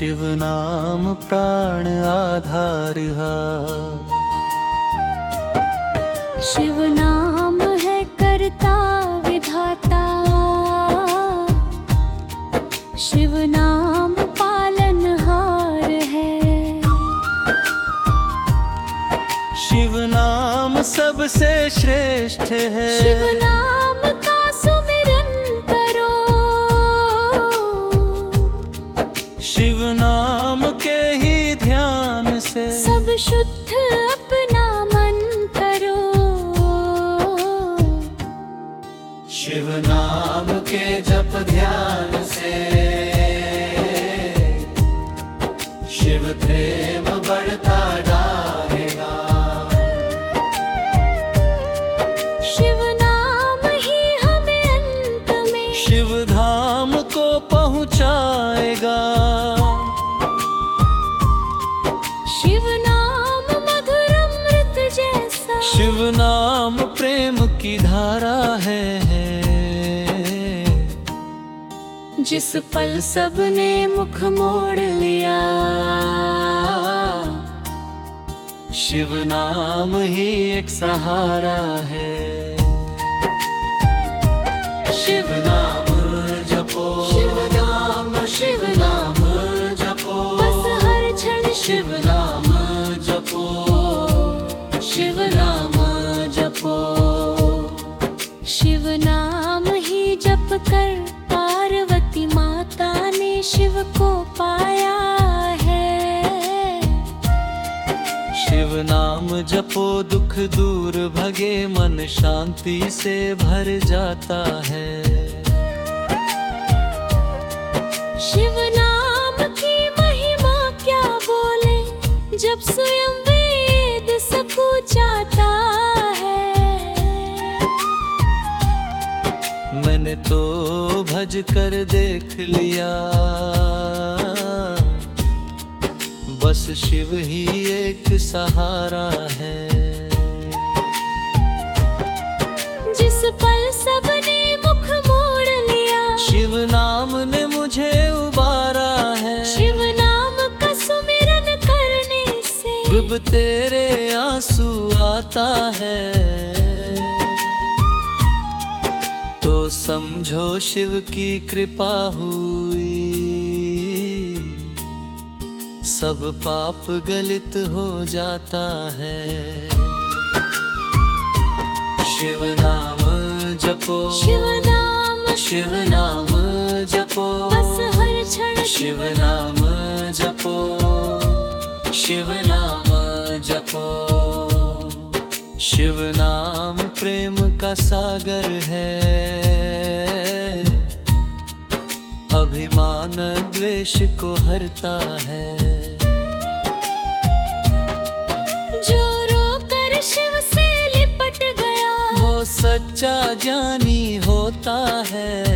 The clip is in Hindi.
शिव नाम प्राण आधार हा। शिव नाम है करता विधाता। शिव नाम पालन हार है। शिव नाम सबसे श्रेष्ठ है। शिव नाम शिव नाम के ही ध्यान से। सब शुद्ध अपना मन करो। शिव नाम के जप ध्यान से। शिव प्रेम बढ़ता शिव नाम मधुर अमृत जैसा। शिव नाम प्रेम की धारा है जिस पल सबने मुख मोड़ लिया। शिव नाम ही एक सहारा है। शिव नाम शिव को पाया है। शिव नाम जपो दुख दूर भगे मन शांति से भर जाता है। शिव नाम की महिमा क्या बोले जब स्वयं वेद सकू जाता है। मैंने तो भज कर देख लिया। बस शिव ही एक सहारा है। जिस पल सबने मुख मोड़ लिया। शिव नाम ने मुझे उबारा है। शिव नाम का सुमिरन करने से। तेरे आँसू आता है। तो समझो शिव की कृपा हुई। सब पाप गलित हो जाता है। शिव नाम जपो। शिव नाम। शिव नाम जपो। बस हर क्षण शिव नाम जपो। शिव नाम जपो। शिव नाम प्रेम का सागर है। अभिमान द्वेष को हरता है। जो रो कर शिव से लिपट गया। वो सच्चा ज्ञानी होता है।